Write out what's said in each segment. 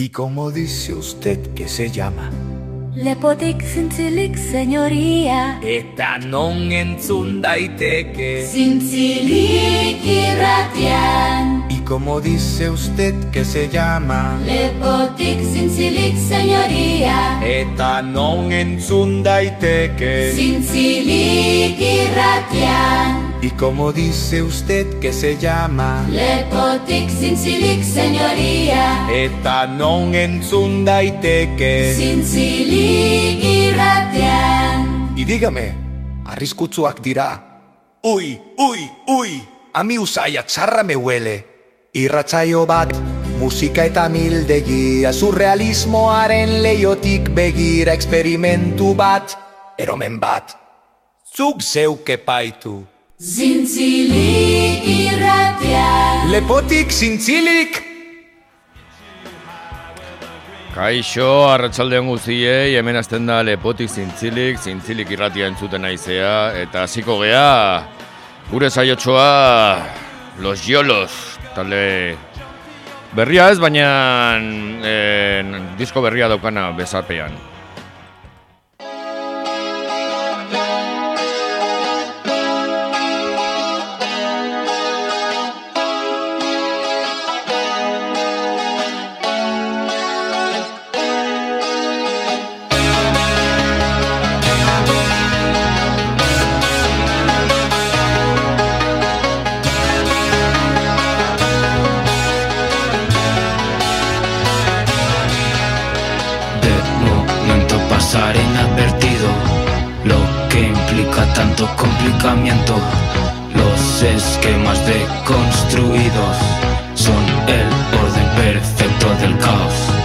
¿Y cómo dice usted que se llama? Lepotik zintzilik, señoría. Eta non entzun daiteke. Zintzilik irratian ¿Y cómo dice usted que se llama? Lepotik zintzilik, señoría. Eta non entzun daiteke. Zintzilik irratian ¿Y cómo dice usted que se llama? Lepotik zintzilik, señoría Eta non entzun daiteke Zintzilik irratian Y dígame, arriskutsuak dira Ui, ui, ui, ami usaia txarra me huele Irratzaio bat, musika eta mildegia Surrealismoaren leiotik begira Experimentu bat, eromen bat. Zuk zeuke paitu Zintzilik irratian Lepotik zintzilik Kaixo, arratsaldeon guztiei, hemen hasten da lepotik zintzilik, zintzilik irratia entzuten naizea, eta hasiko gea gure saiotxoa Los Yolos, talde berria ez, baina en, disko berria daukana bezarpean. Tanto complicamiento. Los esquemas deconstruidos Son el orden perfecto del caos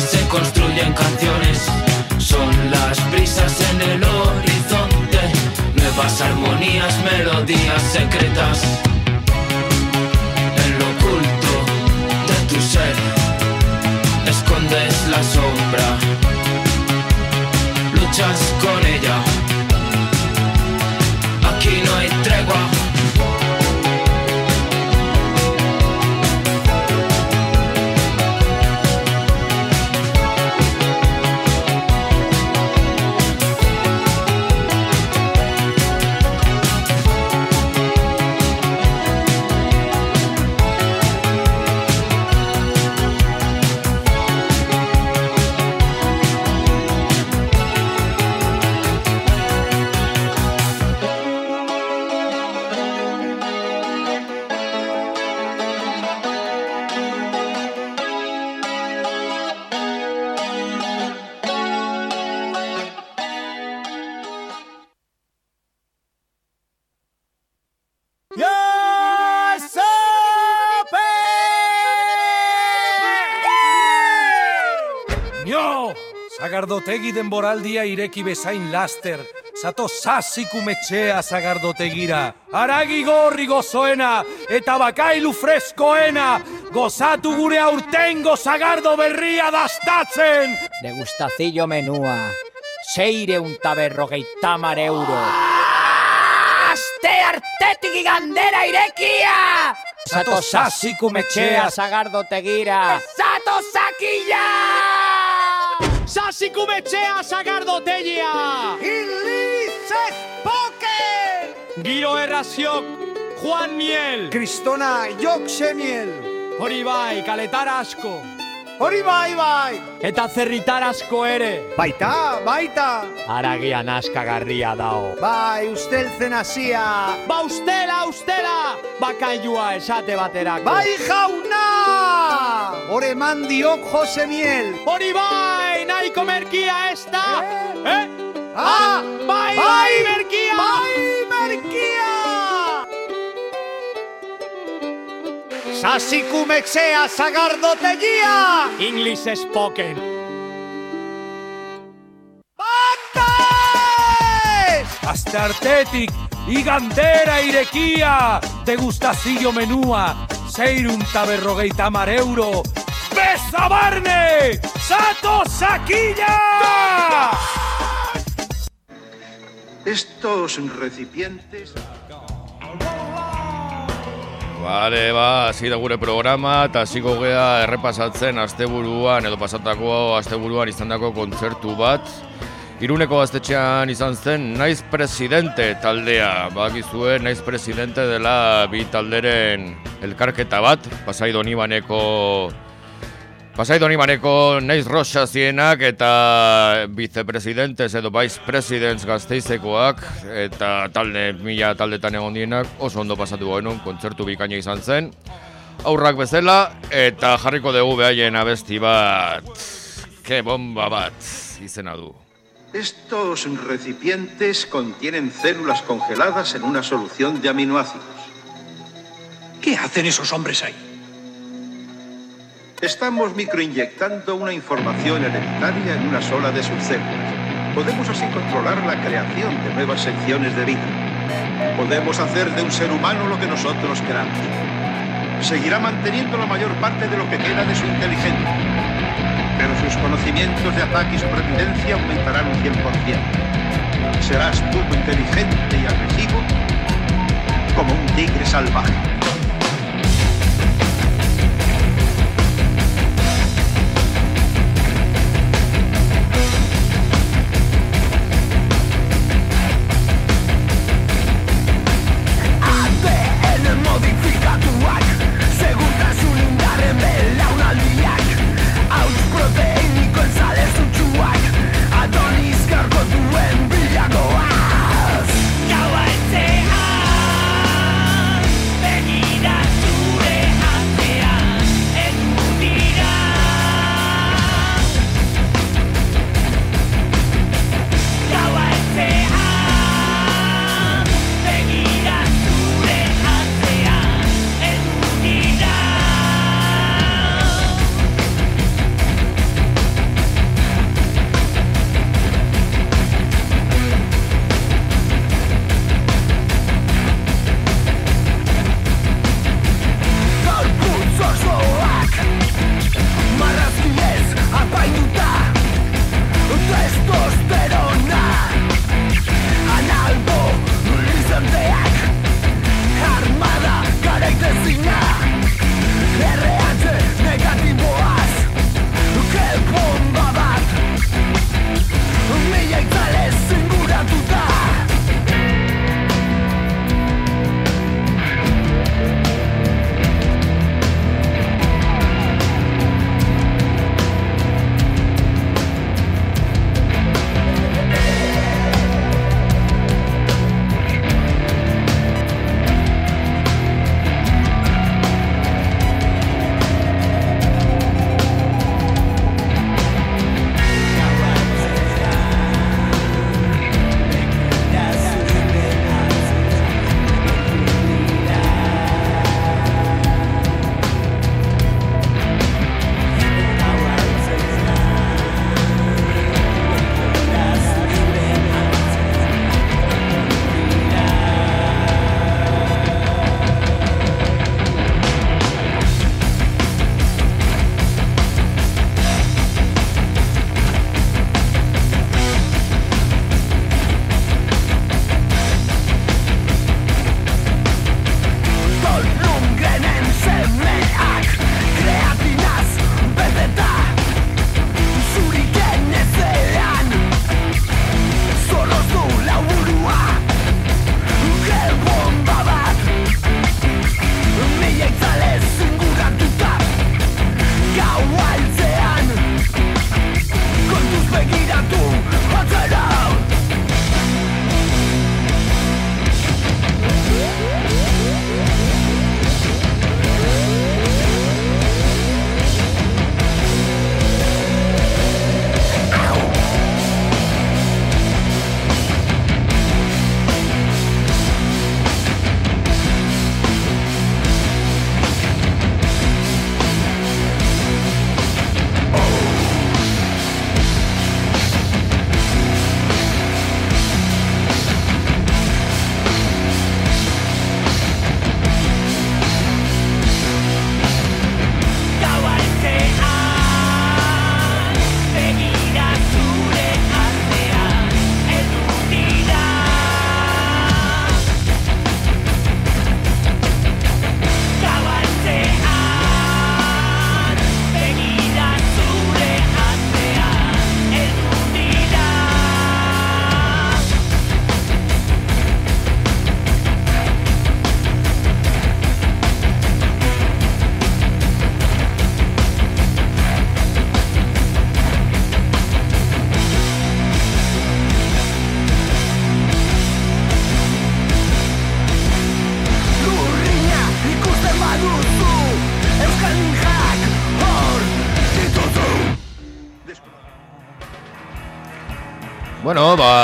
Se construyen canciones. Son las brisas en el horizonte Nuevas armonías, melodías secretas Zagardotegi denboraldia ireki bezain laster, zato zazikumetxea zagardotegira. Aragi gorri gozoena eta bakailu freskoena, gozatu gure aurtengo zagardo berria dastatzen! Degustazillo menua, seire un taberrogeita mar euro. Aste artetik igandera irekia! Zato zazikumetxea zagardotegira. Zato zakila! Zazikumetxea zagardotegia! Ilitzez poker! Giro erraziok, Juan Miel! Kristona Joksemiel! Hori bai, kaletar asko! Hori bai bai! Eta zerritar asko ere! Baita, baita! Aragian askagarria dao. Bai, usteltzen hasia! Ba ustela, ustela! Bakailua esate baterako! Bai jauna! Hore mandiok Jose Miel! Hori bai, nahiko merkia ez da! Eh? Ah! Bai, Bai! merkia! Bai, merkia! Sasi kumexea sagardo tegia. English spoken. ¡Bantes! Astartetic, igandera irequia, degustacillo menúa, seirum taberrogeita mareuro, besabarne, sato saquilla. Estos recipientes... Bale, ba, hasi gure programa eta hasiko gea errepasatzen asteburuan edo pasatako asteburuan izandako kontzertu bat. Iruneko gaztetxean izan zen Naiz Presidente taldea. Bakizue Naiz Presidente dela bi talderen elkarketa bat, Pasai Donibaneko Pasai Donibaneko Naiz Rocha zienak eta vicepresidentes edo vice presidents gazteizekoak eta talde mila taldetan egon dienak oso ondo pasatu genuen kontzertu bikaina izan zen. Aurrak bezala eta jarriko dugu behaien abesti bat. Ke bomba bat izena du. Estos recipientes contienen células congeladas en una solución de aminoácidos. ¿Qué hacen esos hombres ahí? Estamos microinyectando una información hereditaria en una sola de sus células. Podemos así controlar la creación de nuevas secciones de vida. Podemos hacer de un ser humano lo que nosotros queramos. Seguirá manteniendo la mayor parte de lo que queda de su inteligencia. Pero sus conocimientos de ataque y supervivencia aumentarán un 100%. Serás tú inteligente y agresivo como un tigre salvaje.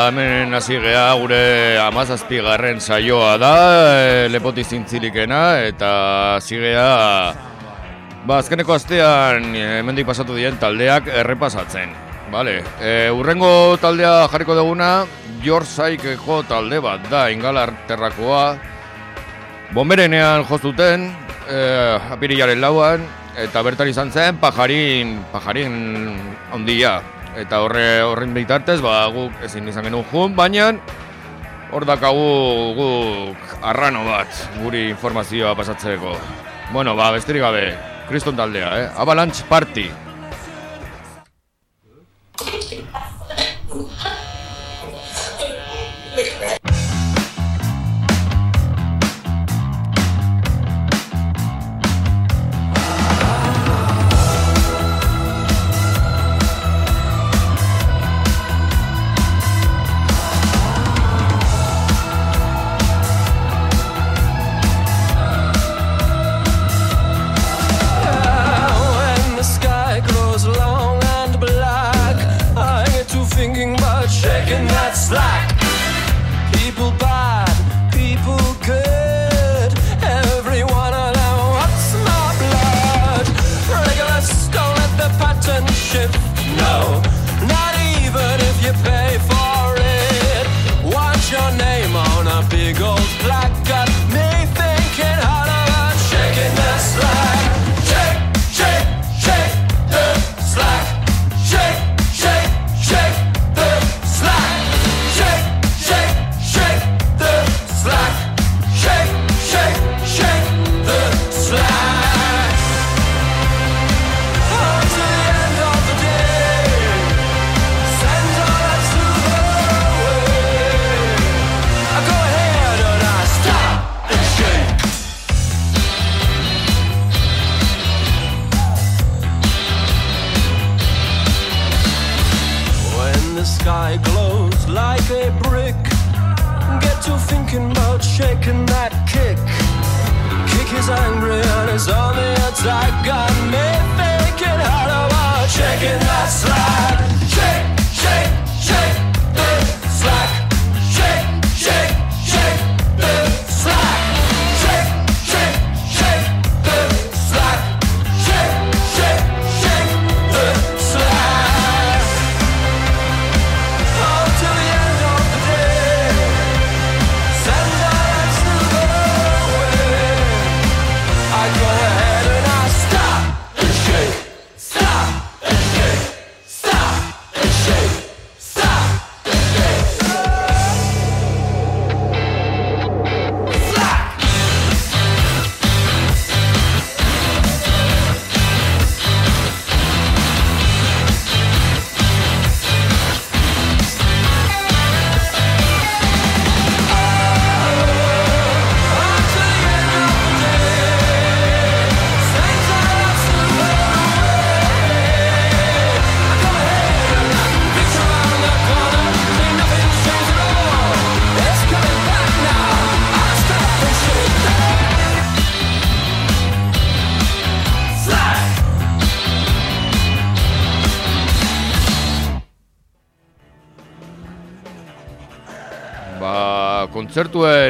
Hemen hasi gea gure amazazpi garren saioa da, e, lepoti zintzilikena, eta hasi gea, ba, azkeneko astean e, hemendik pasatu dien taldeak errepasatzen. Vale. E, urrengo taldea jarriko duguna, Jorzaikeko talde bat da, ingalarterrakoa, bomberenean jozuten, e, apirilaren lauan, eta bertan izan zen pajarin, pajarin ondia, eta horre horren bitartez, ba, guk ezin izan genuen jun, baina hor dakagu guk arrano bat guri informazioa pasatzeko. Bueno, ba, besterik gabe, kriston taldea, eh? Avalanche Party. Sky glows like a brick, get to thinking about shaking that kick. Kick is angry and is on the attack. Got me thinking hard about shaking that slack.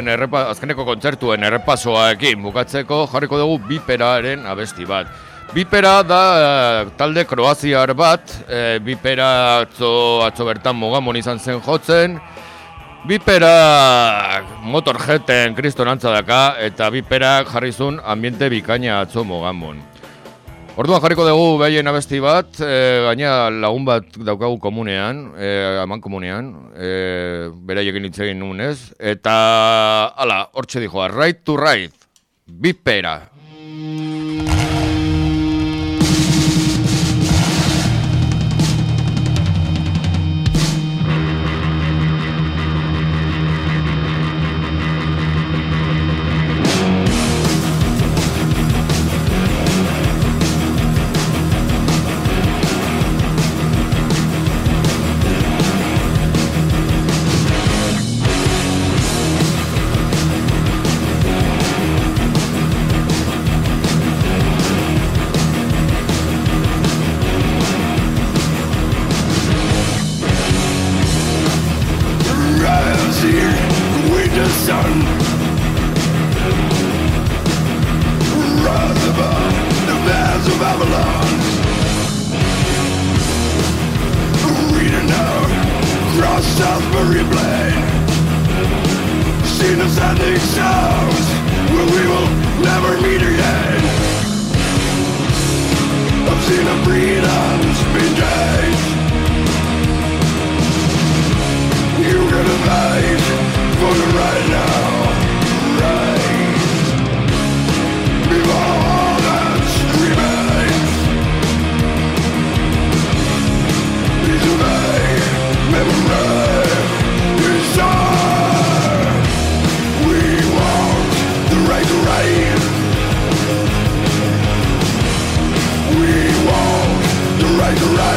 Errepa, azkeneko kontzertuen errepasoaekin bukatzeko jarriko dugu biperaren abesti bat. Bipera da eh, talde kroaziar bat, e, bipera atzo, atzo bertan mogamon izan zen jotzen, Biperak motorjeten kriston antza daka eta biperak jarrizun ambiente bikaina atzo mogamon. Orduan jarriko dugu behien abesti bat, e, gaina lagun bat daukagu komunean, e, aman komunean, e, beraiekin hitz egin nunez, eta ala, hortxe dijoa, right to right, bipera.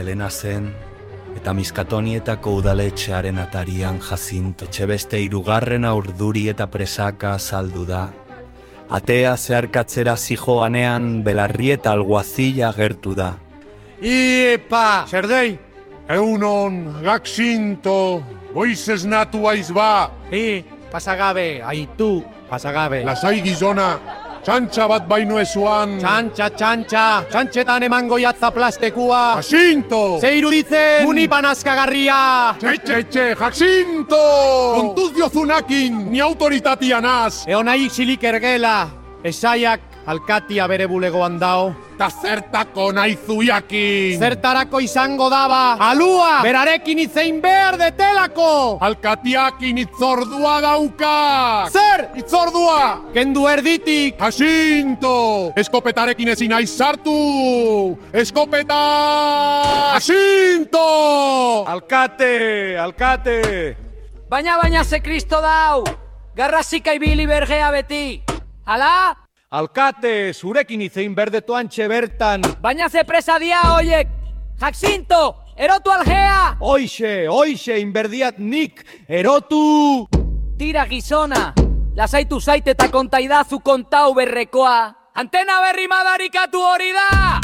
astelena zen, eta miskatonietako udaletxearen atarian jazinto txebeste irugarren aurduri eta presaka azaldu da. Atea zeharkatzera zijoanean belarri eta alguazila gertu da. Iepa! Zerdei! Eunon, gaxinto, boizez natu aiz ba! I, pasagabe, aitu, pasagabe. Lasai gizona! Txantxa bat baino ezuan. Txantxa, txantxa, txantxetan emango jatza plastekua. Jacinto! Ze iruditzen, munipan askagarria. Txe, txe, txe, Jacinto! Kontuz diozunakin, ni autoritatia naz. Eo nahi xilik ergela, esaiak alkatia bere bulegoan dao. Ta zertako nahi zuiakin. Zertarako izango daba, alua, berarekin itzein behar detelako. Alkatiakin itzordua dauka. Zer? Itzordua! Kendu erditik. Jacinto! Eskopetarekin ezin naiz sartu! Eskopeta! Jacinto! Alkate, alkate! Baina baina ze kristo dau! Garrasika ibili bergea beti! Hala? Alkate, zurekin itzein berdetoan bertan. Baina ze presa dia hoiek! Jacinto! Erotu algea! Hoixe, hoixe, inberdiat nik, erotu! Tira gizona! Lasaitu zait eta kontaidazu kontau berrekoa! Antena berri madarikatu hori da!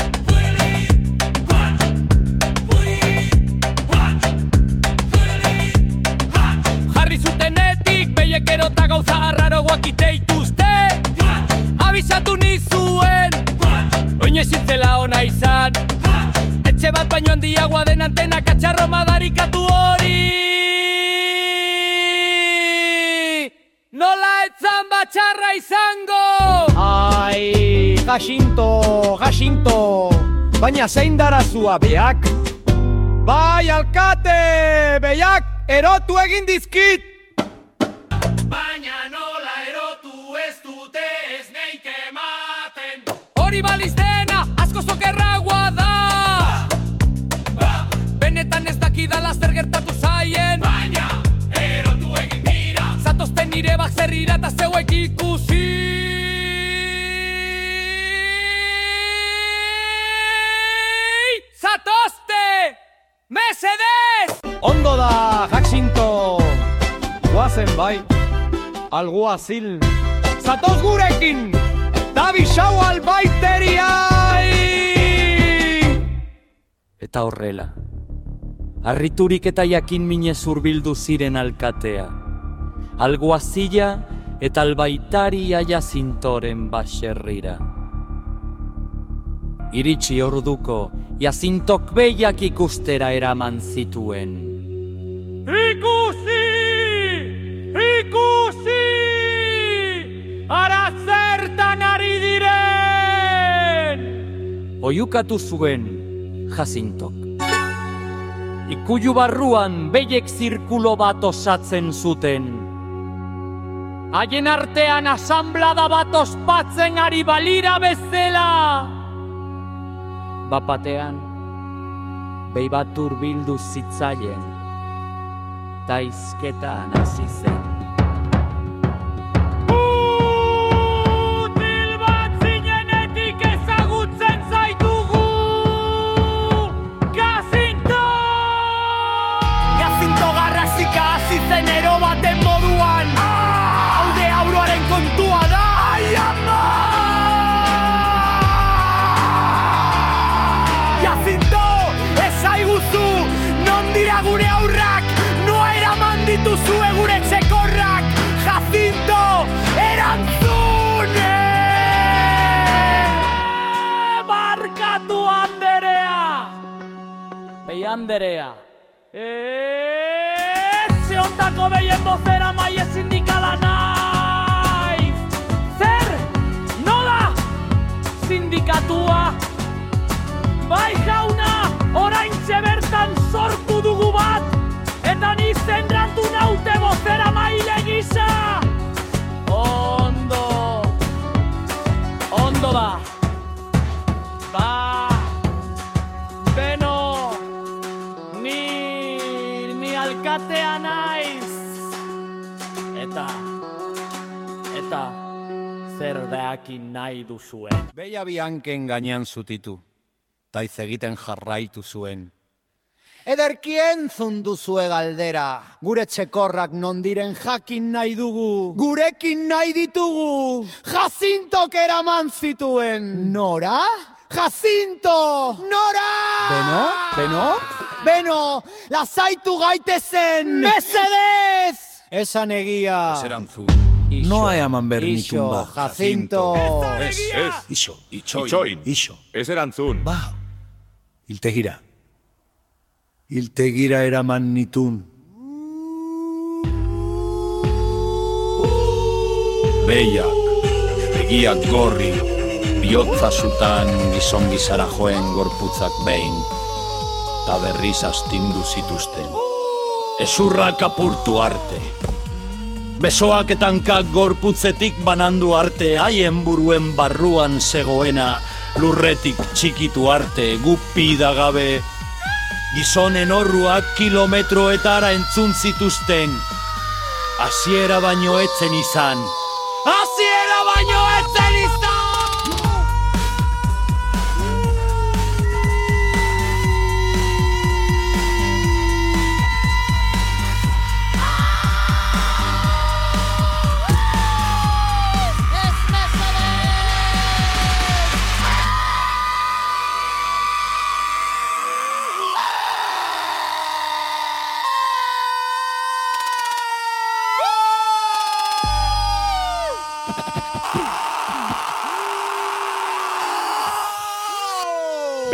Jarri zutenetik, behiek erota gauza arraroak iteituzte Etxe bat baino handiagoa den antena katxarro madarikatu hori Nola etzan batxarra izango! Ai, Jacinto, Jacinto. Baina zein darazua beak? Bai, alkate, beak erotu egin dizkit! Baina nola erotu ez dute ez neik ematen Hori baliz Dakidala zer gertatu zaien Baina erotu egin dira Zatozten nire bakzerrira eta zeuek ikusi Zatozte! Mesedez! Ondo da, Jacinto! Guazen bai, alguazil. Zatoz gurekin! Xau albaiteriai! Eta horrela, harriturik eta jakin minez hurbildu ziren alkatea. Alguazila eta albaitaria jazintoren baserrira. Iritsi orduko, jazintok behiak ikustera eraman zituen. Ikusi! Ikusi! Ara zertan ari diren! Oiukatu zuen jazintok. Ikuju barruan behiek zirkulo bat osatzen zuten. Haien artean asamblada bat ospatzen ari balira bezala! Bapatean, behi bat bildu zitzaien, taizketan hasi zen. Anderea, Ez ondako behien bozera maie sindikala naiz! Zer? Nola? Sindikatua? Bai jauna, orain bertan sortu dugu bat, eta ni zendratu naute bozera maile gisa! Zer dakin nahi duzuen. Beia bianken gainean zutitu, taiz egiten jarraitu zuen. Ederkien zunduzue galdera, gure txekorrak non diren jakin nahi dugu. Gurekin nahi ditugu. Jazintok eraman zituen. Nora? Jacinto! Nora! Beno? Beno? Beno, lasaitu gaitezen! Mesedez! Esan egia. Erantzun. No hai eman behar Ixo, nitun ba. Jacinto. Ez, ez. Ixo, itxoin. Itxoin. Ixo. Ez erantzun. Ba, hiltegira. Hiltegira eraman nitun. Behiak, begiak gorri, bihotza zutan gizon gizara joen gorputzak behin, ta berriz astindu zituzten. Ezurrak apurtu arte. Besoak eta hankak gorputzetik banandu arte, haien buruen barruan zegoena, lurretik txikitu arte, gupida gabe, gizonen horruak kilometroetara entzun zituzten. Hasiera baino etzen izan.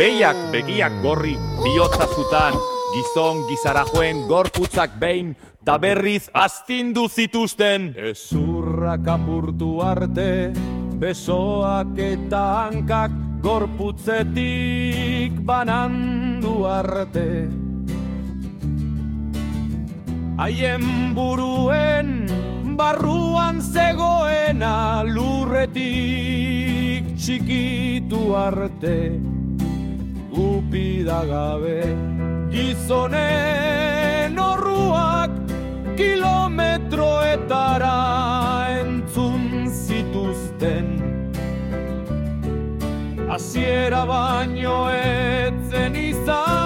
Behiak begiak gorri bihotza zutan, gizon gizara joen gorputzak behin, ta berriz astindu zituzten. Ezurrak apurtu arte, besoak eta hankak gorputzetik banandu arte. Haien buruen barruan zegoena lurretik txikitu arte upida gabe. Gizonen horruak kilometroetara entzun zituzten. Hasiera baino etzen izan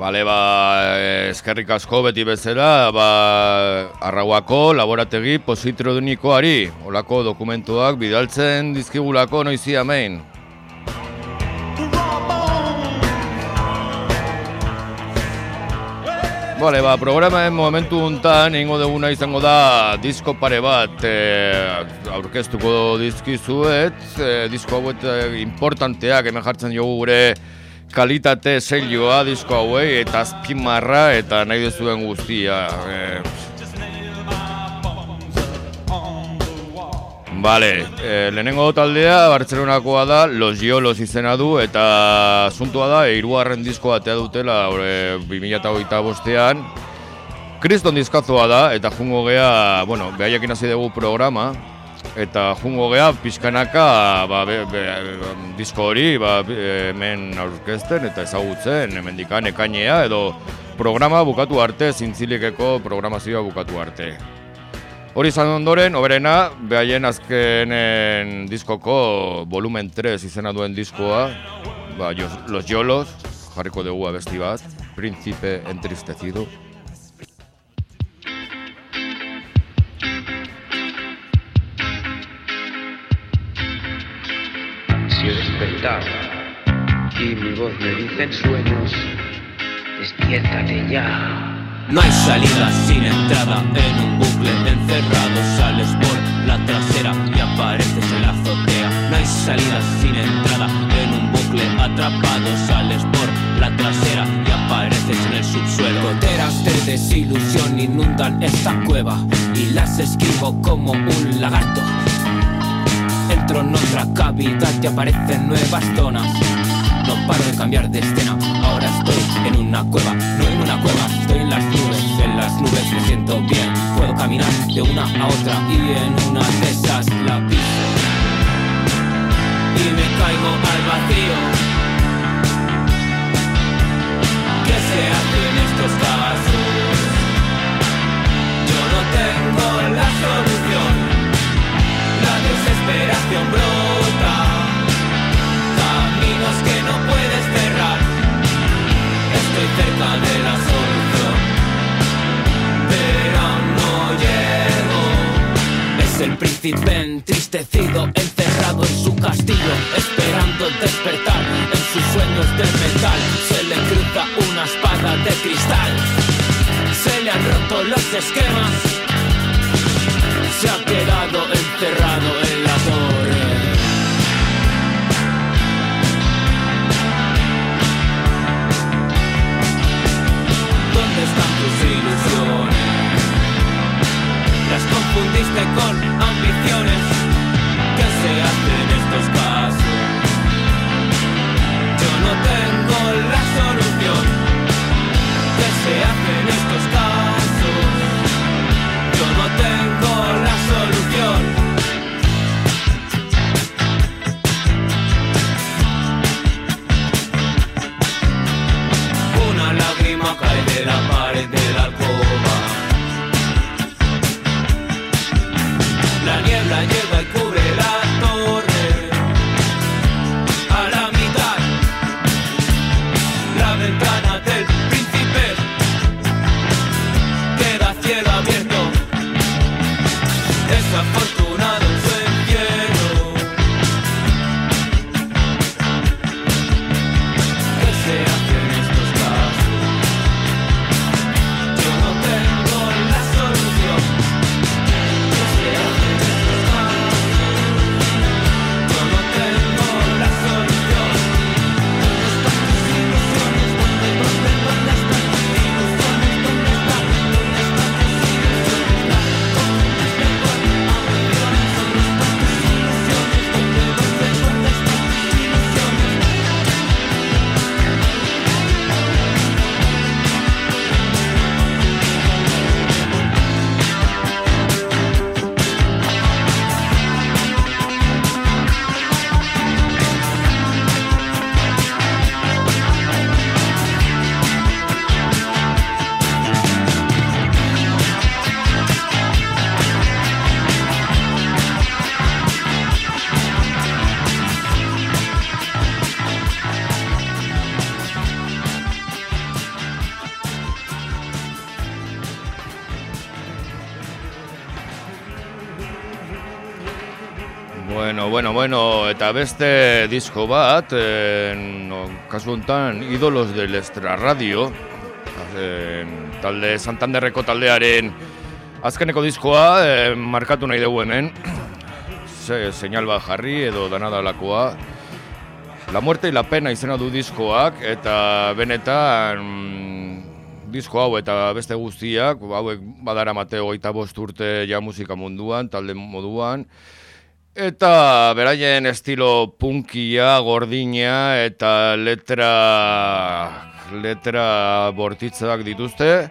Bale, ba, eh, eskerrik asko beti bezala, ba, arrauako laborategi positrodunikoari, olako dokumentuak bidaltzen dizkigulako noizi amein. Bale, ba, programaren momentu untan ingo duguna izango da disko pare bat e, aurkeztuko dizkizuet, e, disko hauet e, importanteak hemen jartzen jogu gure kalitate selioa disko hauei eta azpimarra eta nahi duzuen guztia. E, Bale, e, lehenengo taldea Bartzelonakoa da Los Giolos izena du eta asuntua da hirugarren disko batea dutela e, 2008 bostean Kriston dizkazoa da eta jungo gea, bueno, behaiekin hasi dugu programa eta jungo gea pixkanaka ba, be, be, disko hori ba, hemen aurkezten eta ezagutzen hemendikan ekainea edo programa bukatu arte, zintzilikeko programazioa bukatu arte. Hori izan ondoren, oberena, behaien azkenen diskoko volumen 3 izena duen diskoa, ba, Los Yolos, jarriko dugu abesti bat, Príncipe entristecido. Voz me dice en sueños, despiértate ya. No hay salida sin entrada en un bucle encerrado. Sales por la trasera y apareces en la azotea. No hay salida sin entrada en un bucle atrapado. Sales por la trasera y apareces en el subsuelo. Goteras de desilusión inundan esta cueva y las esquivo como un lagarto. Entro en otra cavidad y aparecen nuevas zonas. No paro de cambiar de escena. Ahora estoy en una cueva, no en una cueva, estoy en las nubes. En las nubes me siento bien. Puedo caminar de una a otra y en una de esas la piso. Y me caigo al vacío. ¿Qué se hace en estos casos? Yo no tengo la solución. La desesperación cerca de. Pero no. Es el príncipe entristecido, encerrado en su castillo, esperando despertar en sus sueños de metal. Se le cruza una espada de cristal. Se le han roto los esquemas. Se ha quedado Bueno, bueno, eta beste disko bat, eh, kasu honetan, Idolos del Extra Radio, eh, talde Santanderreko taldearen azkeneko diskoa, eh, markatu nahi dugu hemen, Se, señal bat jarri edo danadalakoa, La muerte y la pena izena du diskoak, eta benetan mm, disko hau eta beste guztiak, hauek badara mateo goita bost urte ja musika munduan, talde moduan, Eta beraien estilo punkia, gordina eta letra letra bortitzak dituzte.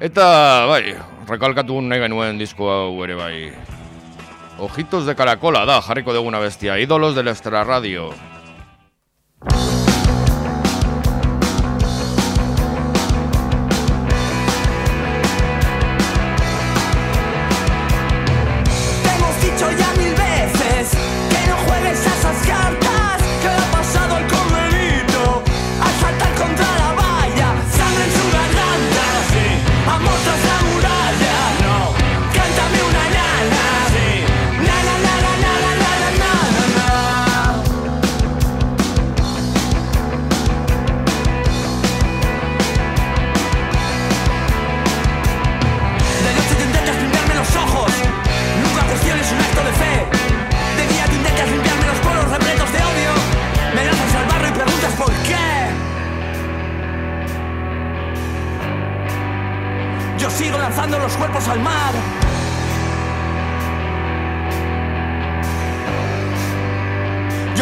Eta bai, rekalkatu nahi genuen disko hau ere bai. Ojitos de caracola da, jarriko deguna bestia, ídolos del Extra Radio.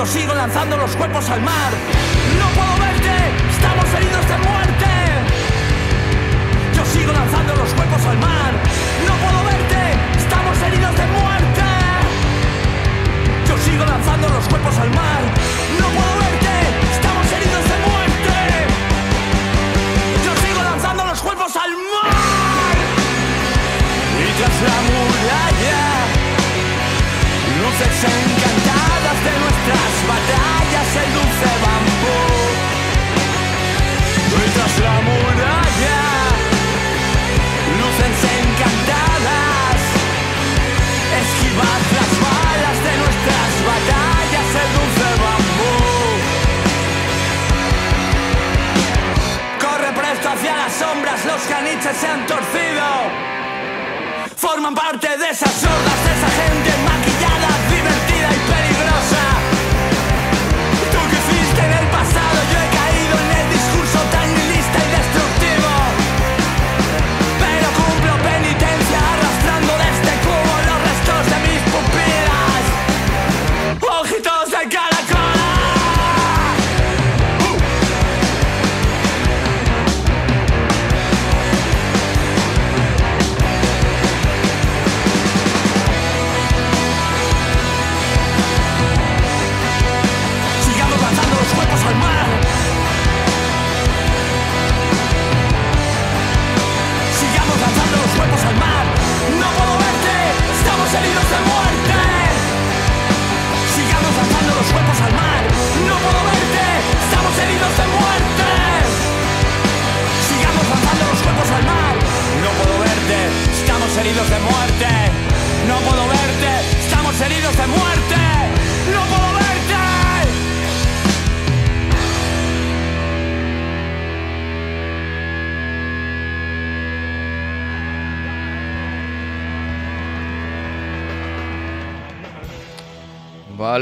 Yo sigo lanzando los cuerpos al mar. No puedo verte, estamos heridos de muerte. Yo sigo lanzando los cuerpos al mar. No puedo verte, estamos heridos de muerte. Yo sigo lanzando los cuerpos al mar. No puedo verte, estamos heridos de muerte. Yo sigo lanzando los cuerpos al mar. Y tras la muralla, luces encantadas de nuestras batallas, el dulce bambú. Y la muralla, luces encantadas, esquivad las balas de nuestras batallas, el dulce bambú. Corre presto hacia las sombras, los caniches se han torcido. Forman parte de esas hordas, de esa gente más.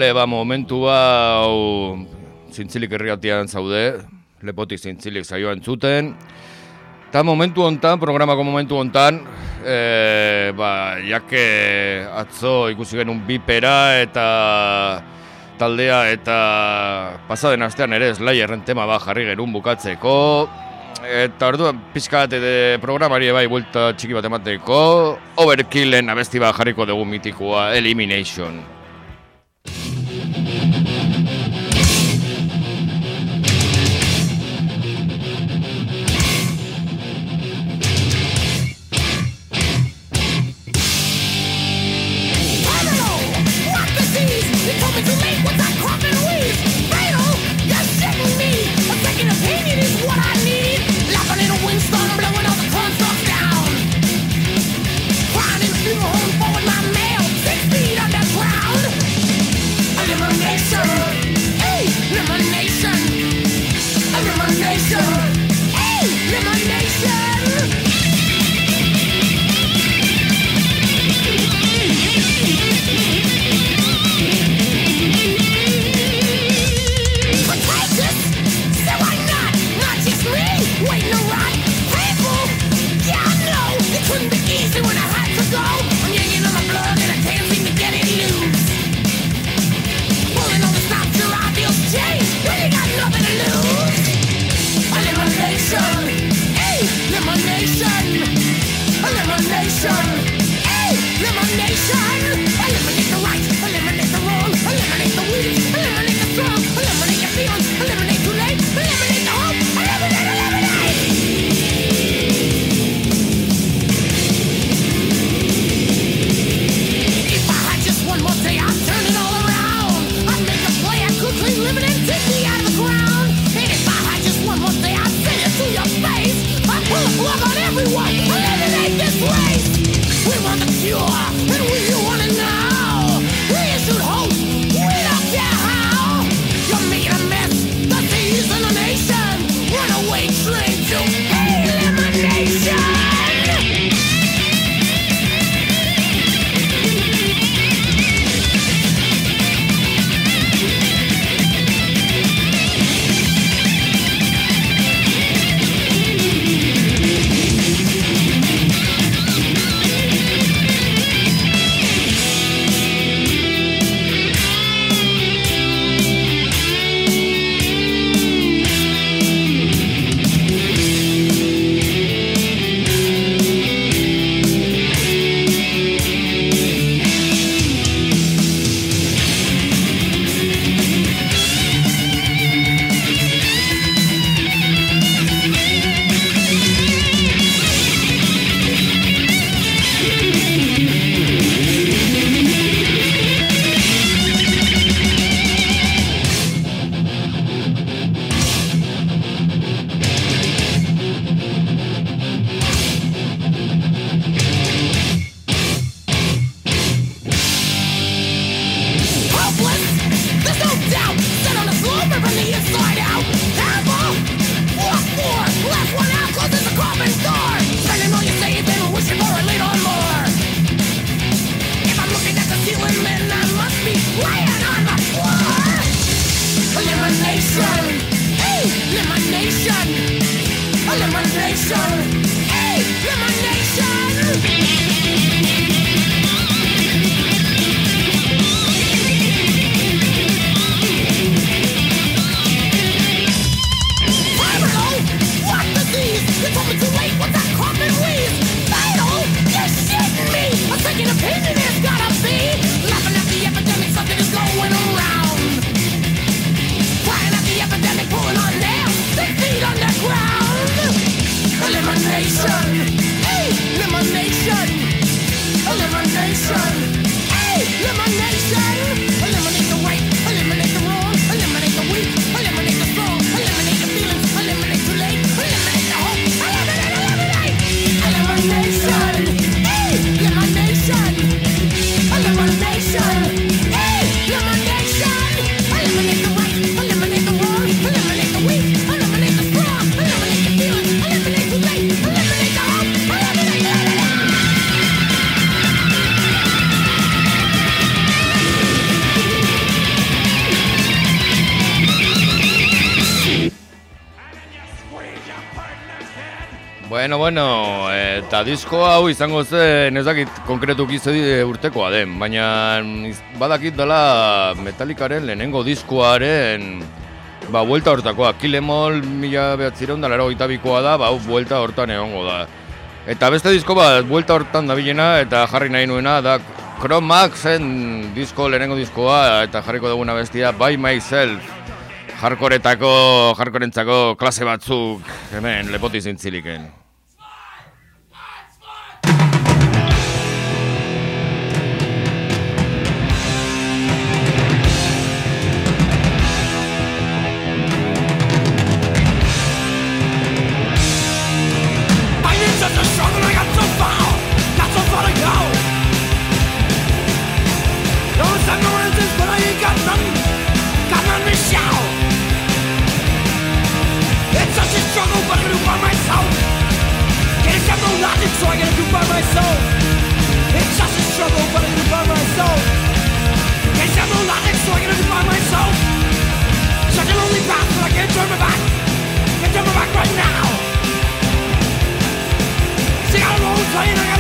Bale, ba, momentu hau zintzilik herriatian zaude, lepotik zintzilik zaioan zuten. Eta momentu hontan, programako momentu hontan, e, ba, jake atzo ikusi genuen bipera eta taldea eta pasaden astean ere slaierren tema ba jarri genuen bukatzeko. Eta orduan pizkat de eh, programari bai buelta txiki bat emateko, overkillen abesti ba jarriko dugu mitikoa Elimination. Eta disko hau izango zen, ez dakit konkretuki ze urtekoa den, baina badakit dela Metallicaren lehenengo diskoaren ba, vuelta hortakoa. Kilemol mila behatzireun da laro bikoa da, ba, hau vuelta hortan egongo da. Eta beste disko bat, vuelta hortan dabilena eta jarri nahi nuena da Chrome Maxen disko lehenengo diskoa eta jarriko duguna bestia By Myself. Jarkoretako, jarkorentzako klase batzuk hemen lepoti zintziliken. Trainer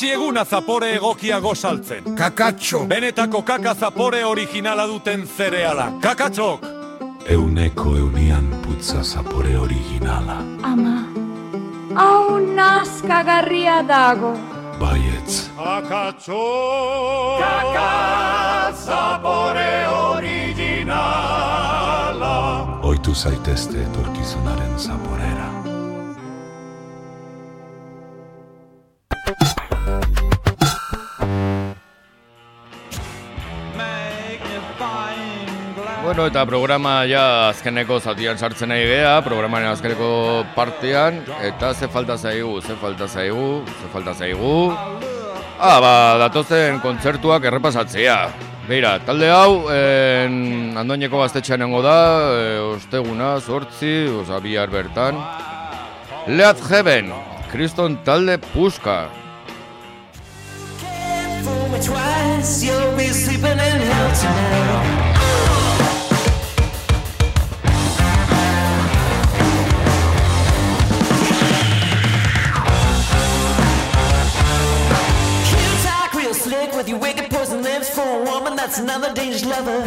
Hasi eguna zapore egokiago saltzen. Kakatxo. Benetako kaka zapore originala duten zereala. Kakatzok! Euneko eunian putza zapore originala. Ama, hau nazkagarria dago. Baietz. Kakatzo! Kaka zapore originala. Oitu zaitezte etorkizunaren zaporera. Bueno, eta programa ja azkeneko zatian sartzen nahi gea, programaren azkeneko partean, eta ze falta zaigu, ze falta zaigu, ze falta zaigu. Ah, ba, datozen kontzertuak errepasatzea. Beira, talde hau, en, andoineko gaztetxean nengo da, e, osteguna, sortzi, oza, bihar bertan. Leat Heaven, kriston talde puska. Twice, you'll be sleeping in hell tonight. That's another dangerous lover.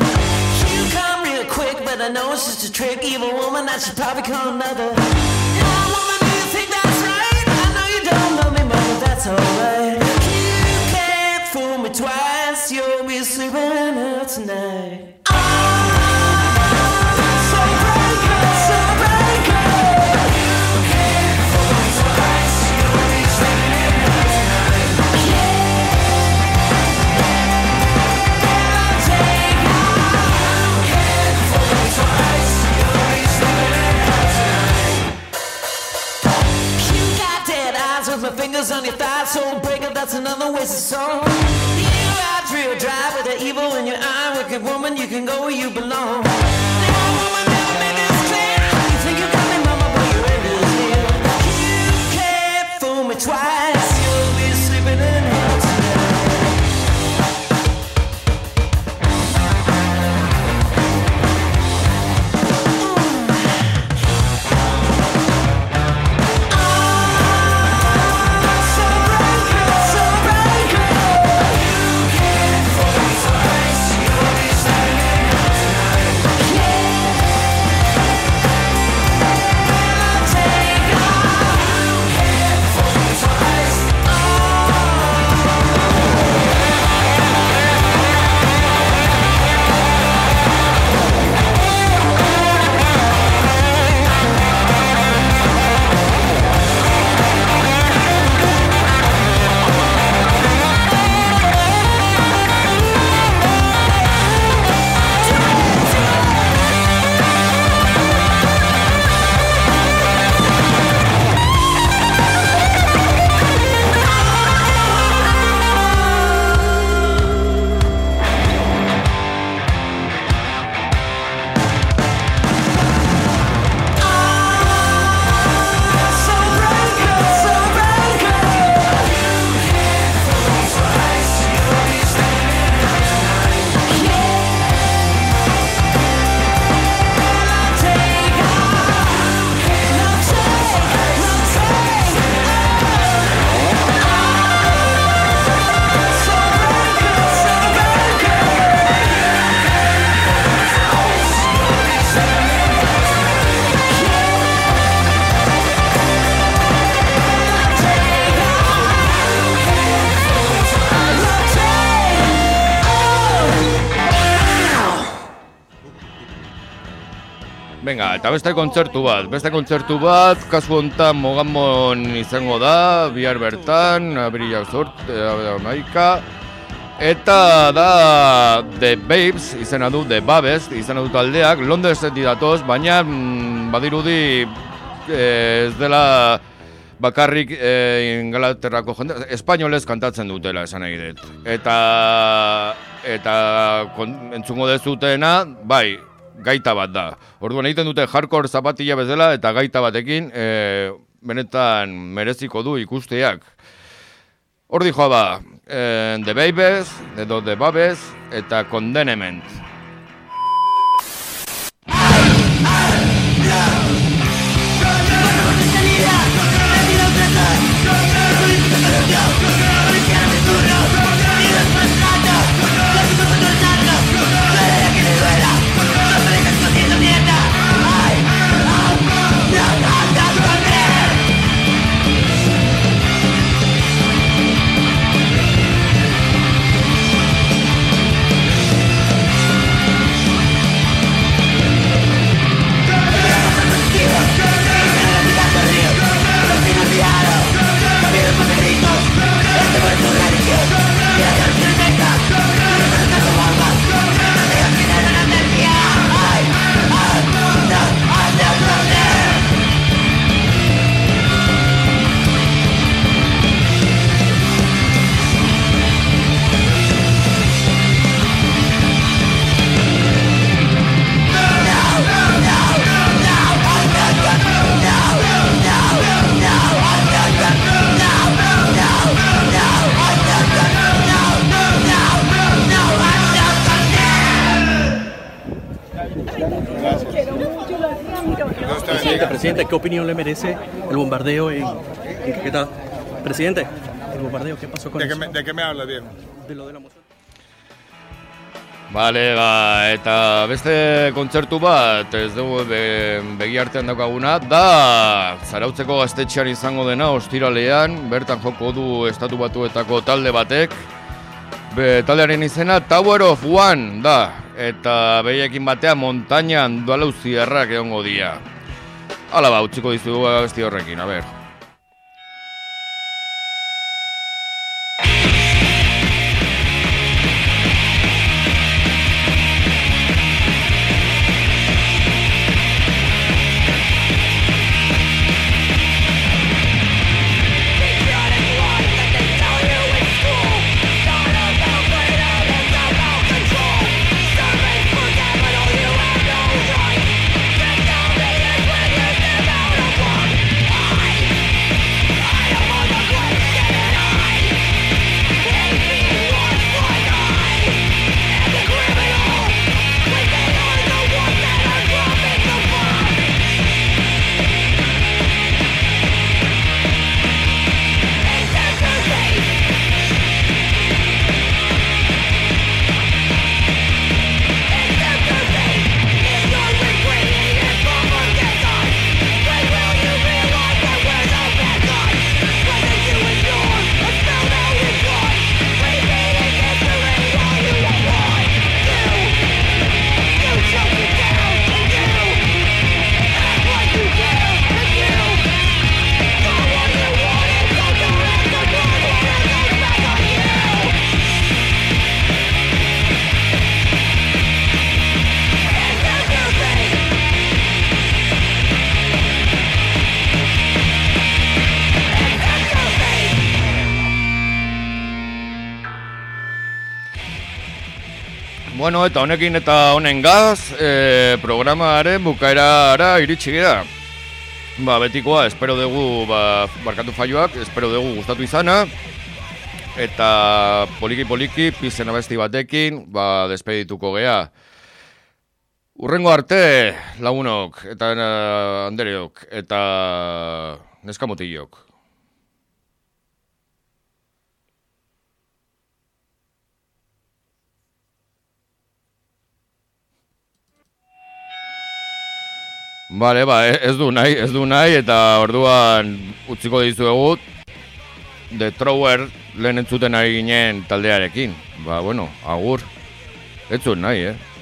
You come real quick, but I know it's just a trick. Evil woman, I should probably call another. Yeah, woman, do you think that's right? I know you don't love me, but that's alright. You can't fool me twice. You'll be sleeping in tonight. Fingers on your thigh, soul breaker, that's another wasted soul. You ride real drive with the evil in your eye, wicked woman, you can go where you belong. Venga, eta beste kontzertu bat, beste kontzertu bat, kasu hontan mogamon izango da, bihar bertan, abirilak zort, amaika, eta da The Babes, izena du, The Babes, izena du taldeak, Londonesetik datoz, baina mm, badirudi eh, ez dela bakarrik eh, Ingalaterrako jende, espainolez kantatzen dutela esan nahi. Eta, eta kon, entzungo dezutena, bai, gaita bat da. Orduan egiten dute hardcore zapatilla bezala eta gaita batekin e, benetan mereziko du ikusteak. Hor joa ba, e, The Babes, edo The Babes eta Condemnement. ¿Qué opinión le merece el bombardeo en, en qué tal? Presidente, el bombardeo, ¿qué pasó con ¿De qué, eso? me, ¿De qué me habla, Diego? De lo de la moción. Bale, ba, eta beste kontzertu bat, ez dugu be, begi artean daukaguna, da zarautzeko gaztetxean izango dena ostiralean, bertan joko du estatu batuetako talde batek, Be, taldearen izena Tower of One da, eta behiekin batean montaña andaluziarrak egongo dira. Hala ba, utziko dizugu abesti horrekin, a ber. Bueno, eta honekin eta honen gaz, e, programaren bukaerara iritsi gira. Ba, betikoa, espero dugu, ba, barkatu faioak, espero dugu gustatu izana. Eta poliki-poliki, pizzen abesti batekin, ba, despedituko gea. Urrengo arte, lagunok, eta uh, andereok, eta neskamotilok. Bale, ba, e- ez du nahi, ez du nahi, eta orduan utziko dizuegu The Thrower lehen entzuten ari ginen taldearekin. Ba, bueno, agur. Ez zuen nahi, eh?